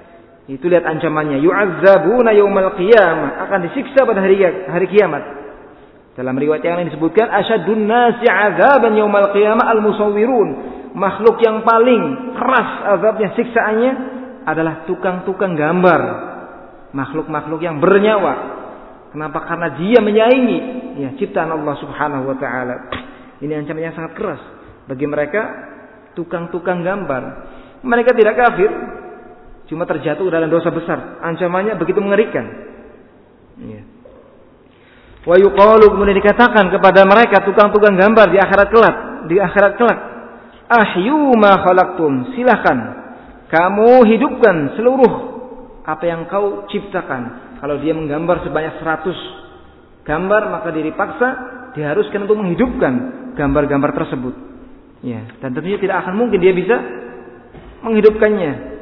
itu lihat ancamannya. Yu'adzabuna yaumal qiyamah. Akan disiksa pada hari hari kiamat. Dalam riwayat yang lain disebutkan asyadun nasi azaban yaumal qiyamah al musawwirun makhluk yang paling keras azabnya siksaannya adalah tukang-tukang gambar makhluk-makhluk yang bernyawa kenapa karena dia menyaingi ya ciptaan Allah Subhanahu wa taala ini ancaman yang sangat keras bagi mereka tukang-tukang gambar. Mereka tidak kafir, cuma terjatuh dalam dosa besar. Ancamannya begitu mengerikan. Ya. Wa yuqalu kemudian dikatakan kepada mereka tukang-tukang gambar di akhirat kelak, di akhirat kelak. Ahyu ma khalaqtum. Silahkan kamu hidupkan seluruh apa yang kau ciptakan. Kalau dia menggambar sebanyak 100 gambar maka diri paksa diharuskan untuk menghidupkan gambar-gambar tersebut. Ya, dan tentunya tidak akan mungkin dia bisa menghidupkannya.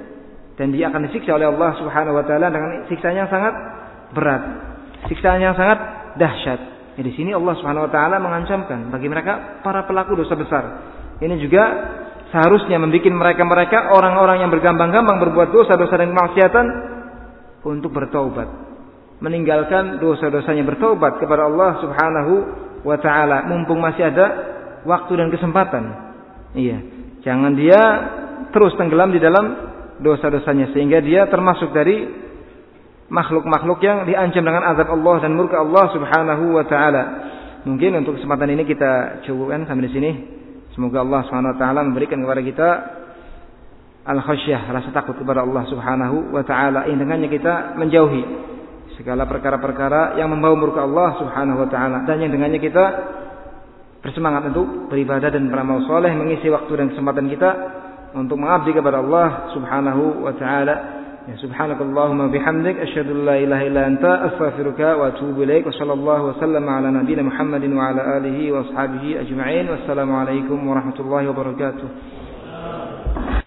Dan dia akan disiksa oleh Allah Subhanahu wa taala dengan siksaan yang sangat berat. Siksaan yang sangat dahsyat. Ya, di sini Allah Subhanahu wa taala mengancamkan bagi mereka para pelaku dosa besar. Ini juga seharusnya membuat mereka-mereka orang-orang yang bergambang-gambang berbuat dosa-dosa dan kemaksiatan untuk bertaubat. Meninggalkan dosa-dosanya bertaubat kepada Allah Subhanahu wa taala mumpung masih ada waktu dan kesempatan. Iya, jangan dia terus tenggelam di dalam dosa-dosanya sehingga dia termasuk dari makhluk-makhluk yang diancam dengan azab Allah dan murka Allah Subhanahu wa taala. Mungkin untuk kesempatan ini kita cukupkan sampai di sini. Semoga Allah Subhanahu wa taala memberikan kepada kita al-khasyah, rasa takut kepada Allah Subhanahu wa taala. Yang dengannya kita menjauhi segala perkara-perkara yang membawa murka Allah Subhanahu wa taala dan yang dengannya kita bersemangat untuk beribadah dan beramal soleh mengisi waktu dan kesempatan kita untuk mengabdi kepada Allah Subhanahu wa taala. Ya subhanakallahumma bihamdik asyhadu an la ilaha illa anta astaghfiruka wa atubu ilaik wa sallallahu wa sallama ala nabiyyina Muhammadin wa ala alihi wa ashabihi ajma'in wassalamu alaikum warahmatullahi wabarakatuh.